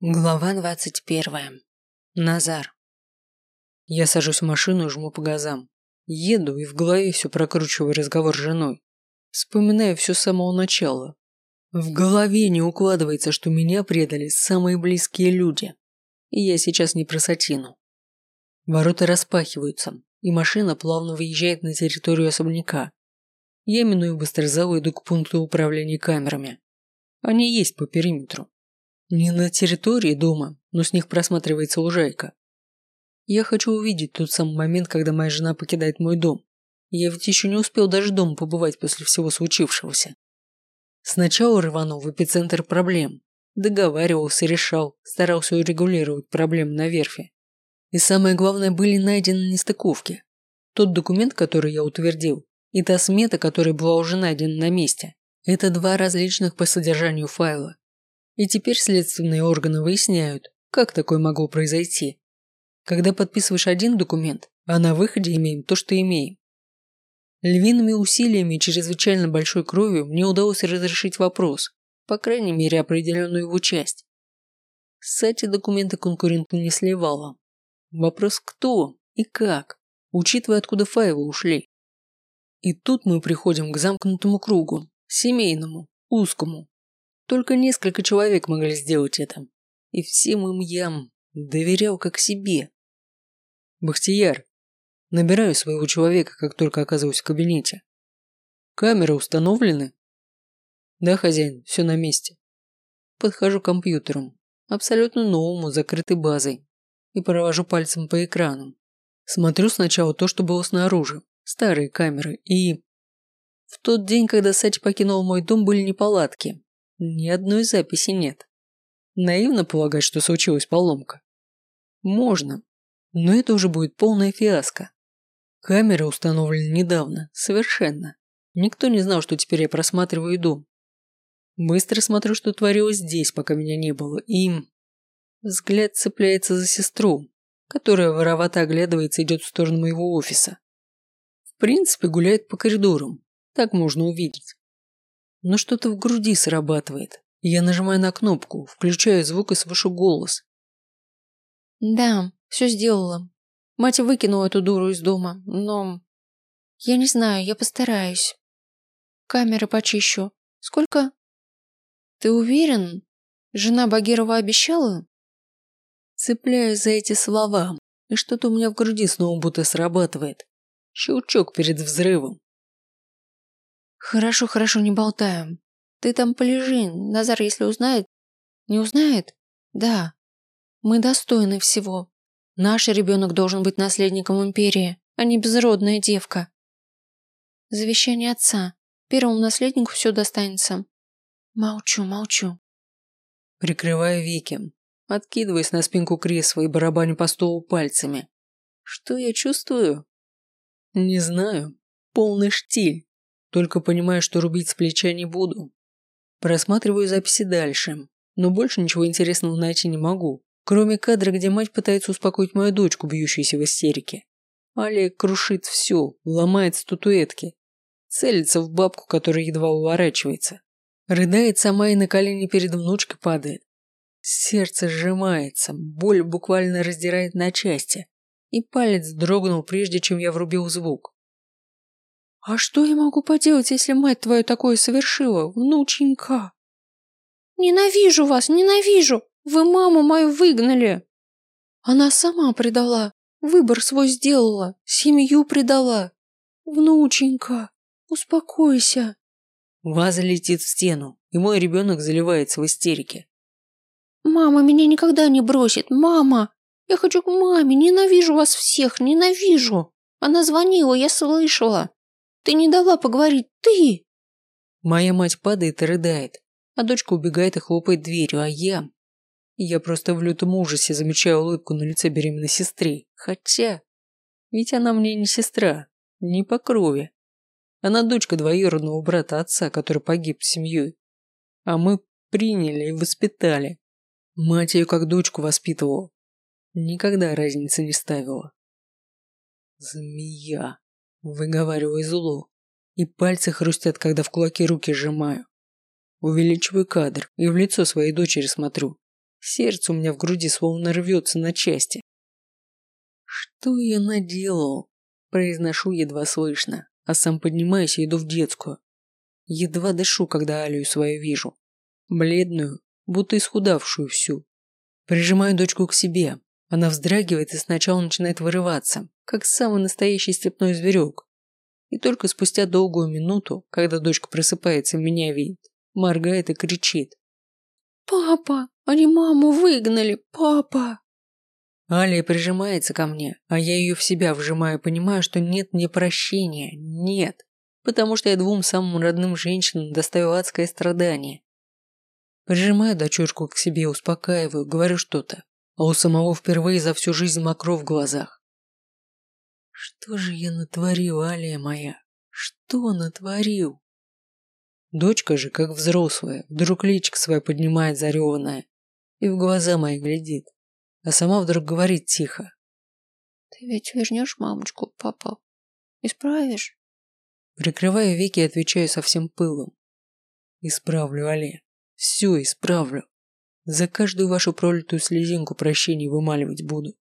Глава двадцать первая. Назар. Я сажусь в машину и жму по газам. Еду и в голове все прокручиваю разговор с женой. Вспоминаю все с самого начала. В голове не укладывается, что меня предали самые близкие люди. И я сейчас не про Сатину. Ворота распахиваются, и машина плавно выезжает на территорию особняка. Я миную быстрозал иду к пункту управления камерами. Они есть по периметру. Не на территории дома, но с них просматривается лужайка. Я хочу увидеть тот самый момент, когда моя жена покидает мой дом. Я ведь еще не успел даже дома побывать после всего случившегося. Сначала рванул в эпицентр проблем. Договаривался, решал, старался урегулировать проблемы на верфи. И самое главное, были найдены нестыковки. Тот документ, который я утвердил, и та смета, которая была уже найдена на месте, это два различных по содержанию файла. И теперь следственные органы выясняют, как такое могло произойти. Когда подписываешь один документ, а на выходе имеем то, что имеем. Львиными усилиями и чрезвычайно большой кровью мне удалось разрешить вопрос, по крайней мере определенную его часть. Кстати, документы конкуренту не сливала. Вопрос кто и как, учитывая, откуда файлы ушли. И тут мы приходим к замкнутому кругу, семейному, узкому, только несколько человек могли сделать это. И всем им я доверял как себе. Бахтияр. Набираю своего человека, как только оказываюсь в кабинете. Камеры установлены? Да, хозяин, все на месте. Подхожу к компьютеру, абсолютно новому, закрытой базой, и провожу пальцем по экранам. Смотрю сначала то, что было снаружи, старые камеры, и... В тот день, когда Сати покинул мой дом, были неполадки, ни одной записи нет. Наивно полагать, что случилась поломка. Можно, но это уже будет полная фиаско. Камеры установлены недавно, совершенно. Никто не знал, что теперь я просматриваю дом. Быстро смотрю, что творилось здесь, пока меня не было, и... Взгляд цепляется за сестру, которая воровато оглядывается и идет в сторону моего офиса. В принципе, гуляет по коридорам. Так можно увидеть но что-то в груди срабатывает. Я нажимаю на кнопку, включаю звук и слышу голос. Да, все сделала. Мать выкинула эту дуру из дома, но... Я не знаю, я постараюсь. Камеры почищу. Сколько? Ты уверен? Жена Багирова обещала? Цепляюсь за эти слова, и что-то у меня в груди снова будто срабатывает. Щелчок перед взрывом. Хорошо, хорошо, не болтаем. Ты там полежи, Назар, если узнает... Не узнает? Да. Мы достойны всего. Наш ребенок должен быть наследником империи, а не безродная девка. Завещание отца. Первому наследнику все достанется. Молчу, молчу. Прикрываю веки, откидываясь на спинку кресла и барабаню по столу пальцами. Что я чувствую? Не знаю. Полный штиль. Только понимаю, что рубить с плеча не буду. Просматриваю записи дальше, но больше ничего интересного найти не могу, кроме кадра, где мать пытается успокоить мою дочку, бьющуюся в истерике. Алия крушит все, ломает статуэтки, целится в бабку, которая едва уворачивается. Рыдает сама и на колени перед внучкой падает. Сердце сжимается, боль буквально раздирает на части. И палец дрогнул, прежде чем я врубил звук. «А что я могу поделать, если мать твою такое совершила, внученька?» «Ненавижу вас, ненавижу! Вы маму мою выгнали!» Она сама предала, выбор свой сделала, семью предала. Внученька, успокойся. Ваза летит в стену, и мой ребенок заливается в истерике. Мама меня никогда не бросит, мама! Я хочу к маме, ненавижу вас всех, ненавижу! Она звонила, я слышала. Ты не дала поговорить, ты!» Моя мать падает и рыдает, а дочка убегает и хлопает дверью, а я... Я просто в лютом ужасе замечаю улыбку на лице беременной сестры. Хотя... Ведь она мне не сестра, не по крови. Она дочка двоюродного брата отца, который погиб с семьей. А мы приняли и воспитали. Мать ее как дочку воспитывала. Никогда разницы не ставила. Змея. Выговариваю зло, и пальцы хрустят, когда в кулаки руки сжимаю. Увеличиваю кадр и в лицо своей дочери смотрю. Сердце у меня в груди словно рвется на части. Что я наделал? Произношу едва слышно, а сам поднимаюсь и иду в детскую. Едва дышу, когда Алию свою вижу. Бледную, будто исхудавшую всю. Прижимаю дочку к себе. Она вздрагивает и сначала начинает вырываться, как самый настоящий степной зверек. И только спустя долгую минуту, когда дочка просыпается и меня видит, моргает и кричит. «Папа! Они маму выгнали! Папа!» Алия прижимается ко мне, а я ее в себя вжимаю, понимаю, что нет мне прощения, нет, потому что я двум самым родным женщинам доставил адское страдание. Прижимаю дочурку к себе, успокаиваю, говорю что-то, а у самого впервые за всю жизнь мокро в глазах. Что же я натворил, Алия моя? Что натворил? Дочка же, как взрослая, вдруг личик свой поднимает зареванная и в глаза мои глядит а сама вдруг говорит тихо. «Ты ведь вернешь мамочку, папа? Исправишь?» Прикрываю веки и отвечаю со всем пылом. «Исправлю, Але. Все исправлю. За каждую вашу пролитую слезинку прощения вымаливать буду.